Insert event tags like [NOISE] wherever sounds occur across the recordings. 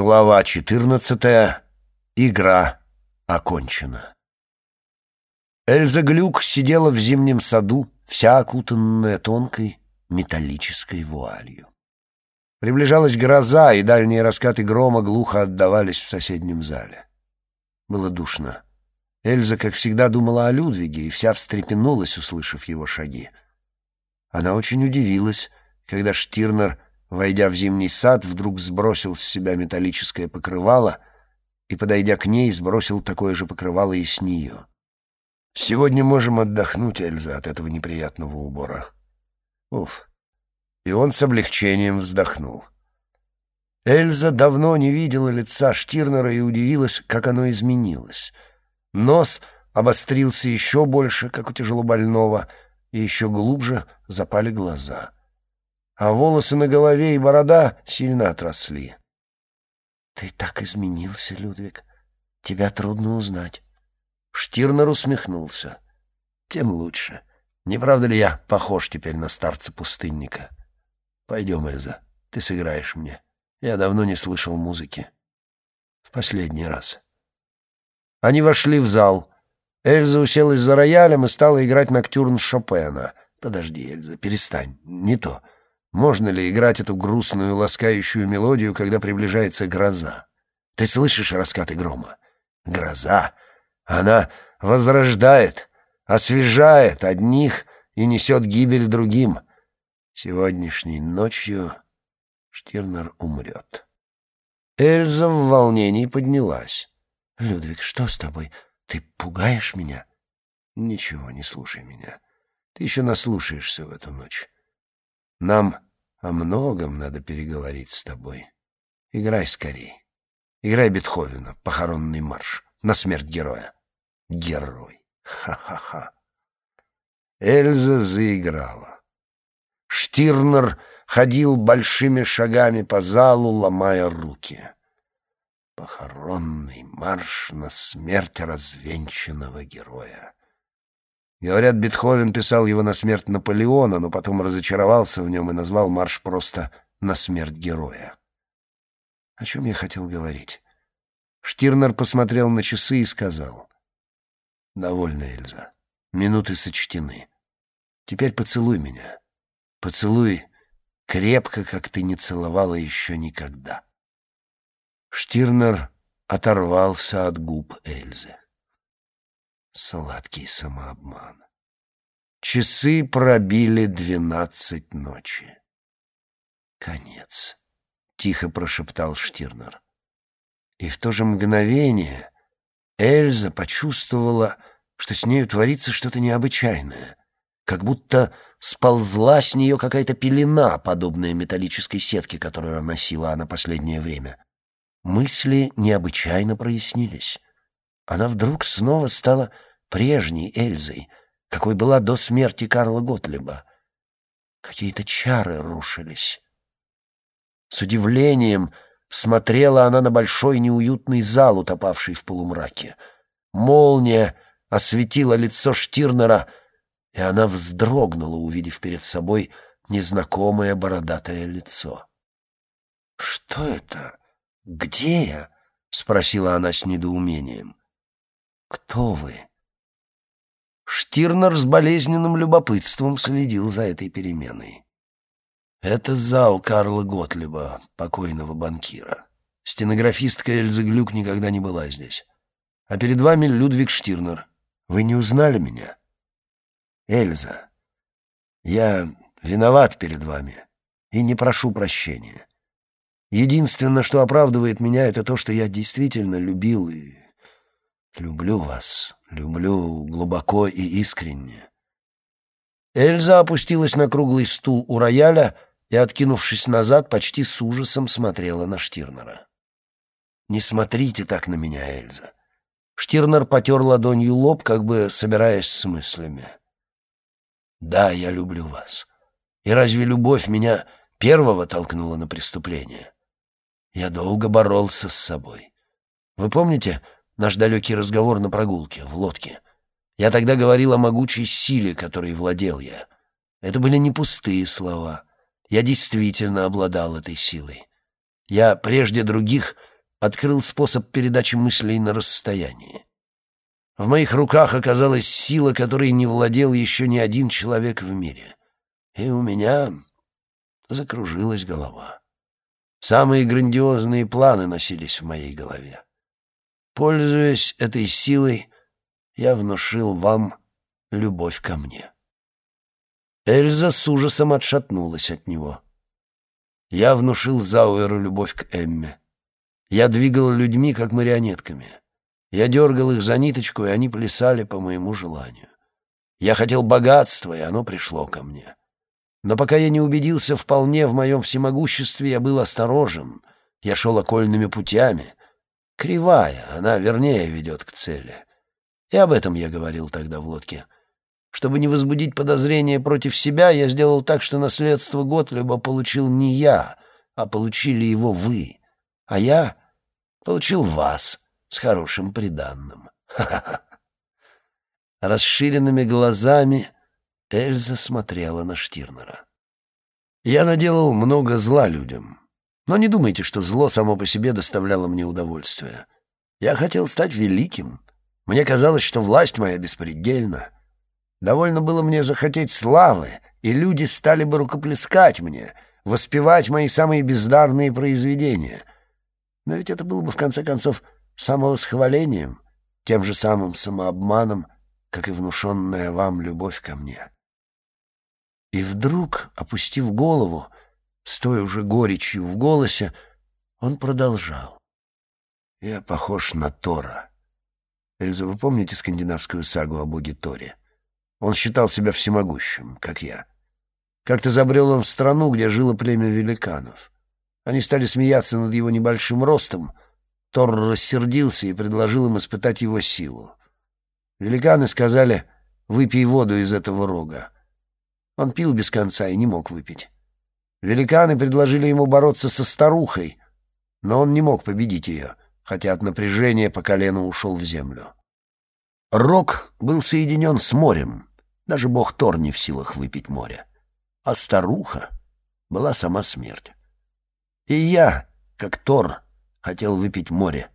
Глава 14. Игра окончена. Эльза Глюк сидела в зимнем саду, вся окутанная тонкой металлической вуалью. Приближалась гроза, и дальние раскаты грома глухо отдавались в соседнем зале. Было душно. Эльза, как всегда, думала о Людвиге, и вся встрепенулась, услышав его шаги. Она очень удивилась, когда Штирнер войдя в зимний сад, вдруг сбросил с себя металлическое покрывало и, подойдя к ней, сбросил такое же покрывало и с нее. «Сегодня можем отдохнуть, Эльза, от этого неприятного убора». Уф. И он с облегчением вздохнул. Эльза давно не видела лица Штирнера и удивилась, как оно изменилось. Нос обострился еще больше, как у тяжелобольного, и еще глубже запали глаза — а волосы на голове и борода сильно отросли. «Ты так изменился, Людвиг. Тебя трудно узнать». Штирнер усмехнулся. «Тем лучше. Не правда ли я похож теперь на старца-пустынника? Пойдем, Эльза, ты сыграешь мне. Я давно не слышал музыки. В последний раз». Они вошли в зал. Эльза уселась за роялем и стала играть ноктюрн Шопена. «Подожди, Эльза, перестань. Не то». Можно ли играть эту грустную, ласкающую мелодию, когда приближается гроза? Ты слышишь раскаты грома? Гроза. Она возрождает, освежает одних и несет гибель другим. Сегодняшней ночью Штирнер умрет. Эльза в волнении поднялась. «Людвиг, что с тобой? Ты пугаешь меня?» «Ничего, не слушай меня. Ты еще наслушаешься в эту ночь. Нам о многом надо переговорить с тобой. Играй скорей. Играй Бетховена, похоронный марш, на смерть героя. Герой. Ха-ха-ха. Эльза заиграла. Штирнер ходил большими шагами по залу, ломая руки. Похоронный марш на смерть развенчанного героя. Говорят, Бетховен писал его на смерть Наполеона, но потом разочаровался в нем и назвал марш просто «На смерть героя». О чем я хотел говорить? Штирнер посмотрел на часы и сказал. «Довольно, Эльза. Минуты сочтены. Теперь поцелуй меня. Поцелуй крепко, как ты не целовала еще никогда». Штирнер оторвался от губ Эльзы. Сладкий самообман. Часы пробили двенадцать ночи. «Конец», — тихо прошептал Штирнер. И в то же мгновение Эльза почувствовала, что с нею творится что-то необычайное, как будто сползла с нее какая-то пелена, подобная металлической сетке, которую носила она последнее время. Мысли необычайно прояснились. Она вдруг снова стала прежней Эльзой, какой была до смерти Карла Готлиба. Какие-то чары рушились. С удивлением смотрела она на большой неуютный зал, утопавший в полумраке. Молния осветила лицо Штирнера, и она вздрогнула, увидев перед собой незнакомое бородатое лицо. «Что это? Где я?» — спросила она с недоумением. «Кто вы?» Штирнер с болезненным любопытством следил за этой переменой. Это зал Карла Готлиба, покойного банкира. Стенографистка Эльза Глюк никогда не была здесь. А перед вами Людвиг Штирнер. Вы не узнали меня? Эльза, я виноват перед вами и не прошу прощения. Единственное, что оправдывает меня, это то, что я действительно любил и люблю вас. Люблю глубоко и искренне. Эльза опустилась на круглый стул у рояля и, откинувшись назад, почти с ужасом смотрела на Штирнера. «Не смотрите так на меня, Эльза». Штирнер потер ладонью лоб, как бы собираясь с мыслями. «Да, я люблю вас. И разве любовь меня первого толкнула на преступление? Я долго боролся с собой. Вы помните, наш далекий разговор на прогулке, в лодке. Я тогда говорил о могучей силе, которой владел я. Это были не пустые слова. Я действительно обладал этой силой. Я прежде других открыл способ передачи мыслей на расстоянии. В моих руках оказалась сила, которой не владел еще ни один человек в мире. И у меня закружилась голова. Самые грандиозные планы носились в моей голове. Пользуясь этой силой, я внушил вам любовь ко мне. Эльза с ужасом отшатнулась от него. Я внушил Зауэру любовь к Эмме. Я двигал людьми, как марионетками. Я дергал их за ниточку, и они плясали по моему желанию. Я хотел богатства, и оно пришло ко мне. Но пока я не убедился вполне в моем всемогуществе, я был осторожен. Я шел окольными путями. Кривая, она вернее ведет к цели. И об этом я говорил тогда в лодке. Чтобы не возбудить подозрения против себя, я сделал так, что наследство Готлюба получил не я, а получили его вы. А я получил вас с хорошим приданным. [LAUGHS] Расширенными глазами Эльза смотрела на Штирнера. «Я наделал много зла людям, но не думайте, что зло само по себе доставляло мне удовольствие. Я хотел стать великим. Мне казалось, что власть моя беспредельна. Довольно было мне захотеть славы, и люди стали бы рукоплескать мне, воспевать мои самые бездарные произведения. Но ведь это было бы, в конце концов, самовосхвалением, тем же самым самообманом, как и внушенная вам любовь ко мне. И вдруг, опустив голову, с той уже горечью в голосе, он продолжал. «Я похож на Тора. Эльза, вы помните скандинавскую сагу о боге Торе? Он считал себя всемогущим, как я. Как-то забрел он в страну, где жило племя великанов. Они стали смеяться над его небольшим ростом — Тор рассердился и предложил им испытать его силу. Великаны сказали «выпей воду из этого рога». Он пил без конца и не мог выпить. Великаны предложили ему бороться со старухой, но он не мог победить ее, хотя от напряжения по колено ушел в землю. Рог был соединен с морем, даже бог Тор не в силах выпить море, а старуха была сама смерть. И я, как Тор, хотел выпить море.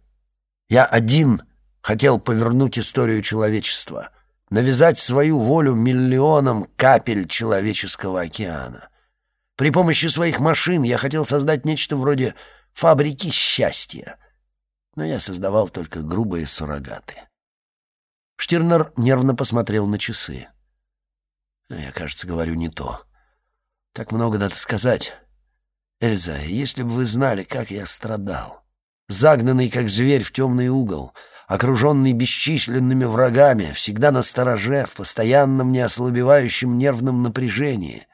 Я один хотел повернуть историю человечества, навязать свою волю миллионам капель человеческого океана. При помощи своих машин я хотел создать нечто вроде фабрики счастья, но я создавал только грубые суррогаты. Штирнер нервно посмотрел на часы. Я, кажется, говорю не то. Так много надо сказать. Эльза, если бы вы знали, как я страдал загнанный как зверь в темный угол, окруженный бесчисленными врагами, всегда на стороже, в постоянном неослабевающем нервном напряжении.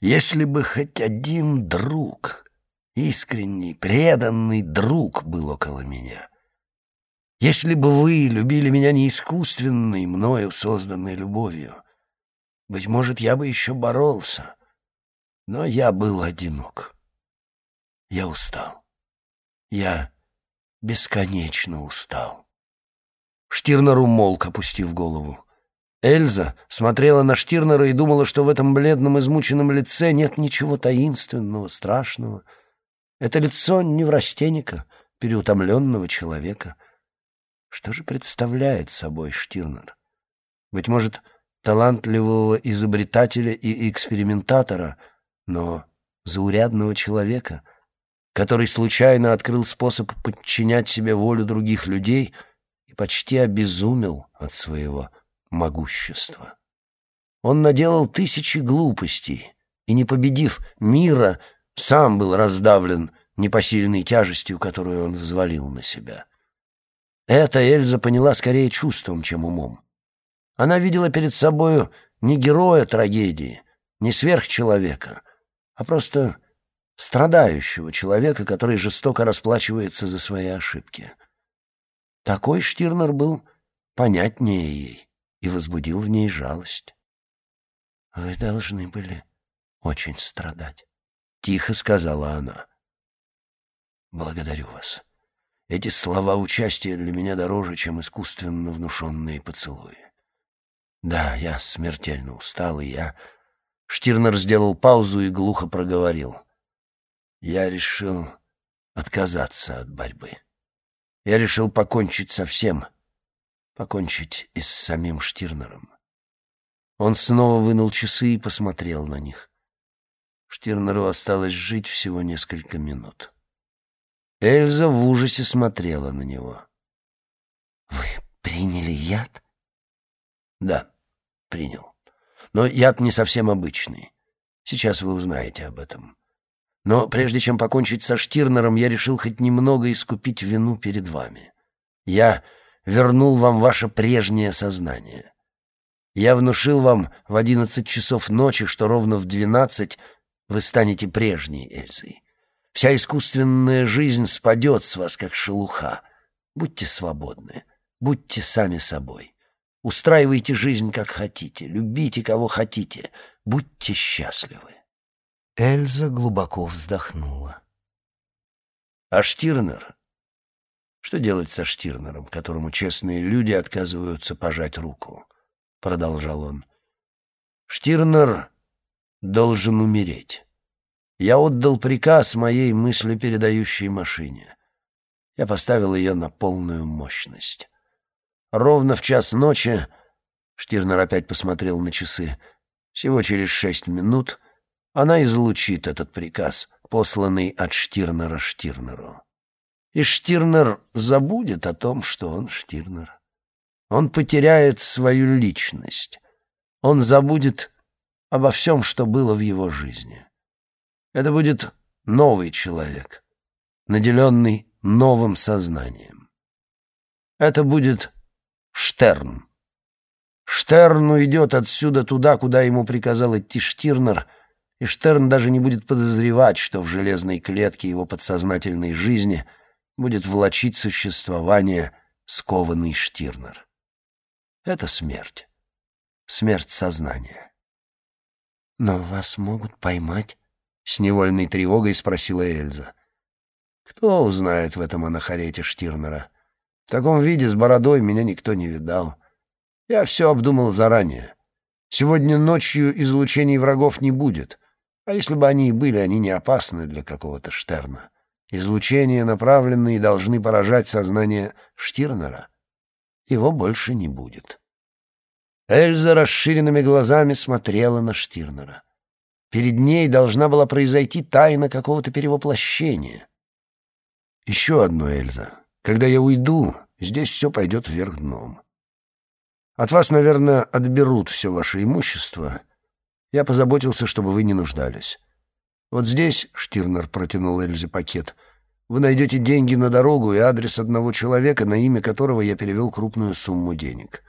Если бы хоть один друг, искренний, преданный друг был около меня, если бы вы любили меня не искусственной, мною созданной любовью, быть может, я бы еще боролся, но я был одинок. Я устал. Я бесконечно устал. Штирнер умолк, опустив голову. Эльза смотрела на Штирнера и думала, что в этом бледном измученном лице нет ничего таинственного, страшного. Это лицо неврастенника, переутомленного человека. Что же представляет собой Штирнер? Быть может, талантливого изобретателя и экспериментатора, но заурядного человека — который случайно открыл способ подчинять себе волю других людей и почти обезумел от своего могущества. Он наделал тысячи глупостей и, не победив мира, сам был раздавлен непосильной тяжестью, которую он взвалил на себя. Это Эльза поняла скорее чувством, чем умом. Она видела перед собою не героя трагедии, не сверхчеловека, а просто страдающего человека, который жестоко расплачивается за свои ошибки. Такой Штирнер был понятнее ей и возбудил в ней жалость. «Вы должны были очень страдать», — тихо сказала она. «Благодарю вас. Эти слова участия для меня дороже, чем искусственно внушенные поцелуи. Да, я смертельно устал, и я...» Штирнер сделал паузу и глухо проговорил — я решил отказаться от борьбы. Я решил покончить со всем, покончить и с самим Штирнером. Он снова вынул часы и посмотрел на них. Штирнеру осталось жить всего несколько минут. Эльза в ужасе смотрела на него. «Вы приняли яд?» «Да, принял. Но яд не совсем обычный. Сейчас вы узнаете об этом. Но прежде чем покончить со Штирнером, я решил хоть немного искупить вину перед вами. Я вернул вам ваше прежнее сознание. Я внушил вам в одиннадцать часов ночи, что ровно в двенадцать вы станете прежней Эльзой. Вся искусственная жизнь спадет с вас, как шелуха. Будьте свободны, будьте сами собой. Устраивайте жизнь, как хотите, любите, кого хотите, будьте счастливы. Эльза глубоко вздохнула. А Штирнер? Что делать со Штирнером, которому честные люди отказываются пожать руку? Продолжал он. Штирнер должен умереть. Я отдал приказ моей мыслепередающей машине. Я поставил ее на полную мощность. Ровно в час ночи, Штирнер опять посмотрел на часы, всего через шесть минут она излучит этот приказ, посланный от Штирнера Штирнеру. И Штирнер забудет о том, что он Штирнер. Он потеряет свою личность. Он забудет обо всем, что было в его жизни. Это будет новый человек, наделенный новым сознанием. Это будет Штерн. Штерн уйдет отсюда туда, куда ему приказал идти Штирнер, и Штерн даже не будет подозревать, что в железной клетке его подсознательной жизни будет влачить существование скованный Штирнер. Это смерть. Смерть сознания. «Но вас могут поймать с невольной тревогой спросила Эльза. Кто узнает в этом анахарете Штирнера? В таком виде с бородой меня никто не видал. Я все обдумал заранее. Сегодня ночью излучений врагов не будет. А если бы они и были, они не опасны для какого-то Штерна. Излучения, направленные, должны поражать сознание Штирнера. Его больше не будет. Эльза расширенными глазами смотрела на Штирнера. Перед ней должна была произойти тайна какого-то перевоплощения. Еще одно, Эльза. Когда я уйду, здесь все пойдет вверх дном. От вас, наверное, отберут все ваше имущество. Я позаботился, чтобы вы не нуждались. Вот здесь, — Штирнер протянул Эльзе пакет, — вы найдете деньги на дорогу и адрес одного человека, на имя которого я перевел крупную сумму денег.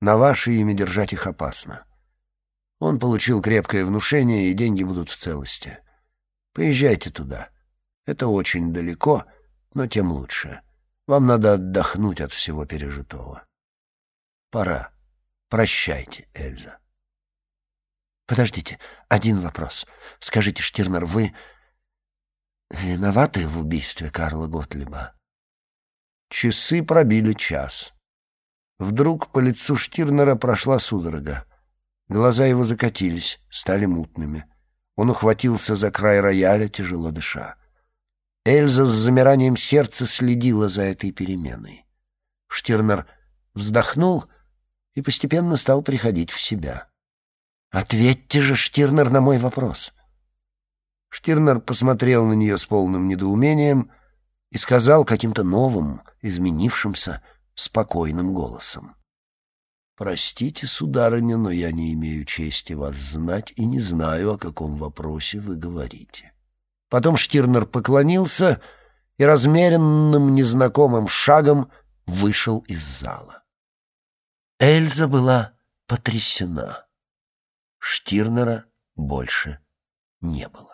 На ваше имя держать их опасно. Он получил крепкое внушение, и деньги будут в целости. Поезжайте туда. Это очень далеко, но тем лучше. Вам надо отдохнуть от всего пережитого. Пора. Прощайте, Эльза. Подождите, один вопрос. Скажите, Штирнер, вы виноваты в убийстве Карла Готлиба? Часы пробили час. Вдруг по лицу Штирнера прошла судорога. Глаза его закатились, стали мутными. Он ухватился за край рояля, тяжело дыша. Эльза с замиранием сердца следила за этой переменой. Штирнер вздохнул и постепенно стал приходить в себя. «Ответьте же, Штирнер, на мой вопрос». Штирнер посмотрел на нее с полным недоумением и сказал каким-то новым, изменившимся, спокойным голосом. «Простите, сударыня, но я не имею чести вас знать и не знаю, о каком вопросе вы говорите». Потом Штирнер поклонился и размеренным незнакомым шагом вышел из зала. Эльза была потрясена. Штирнера больше не было.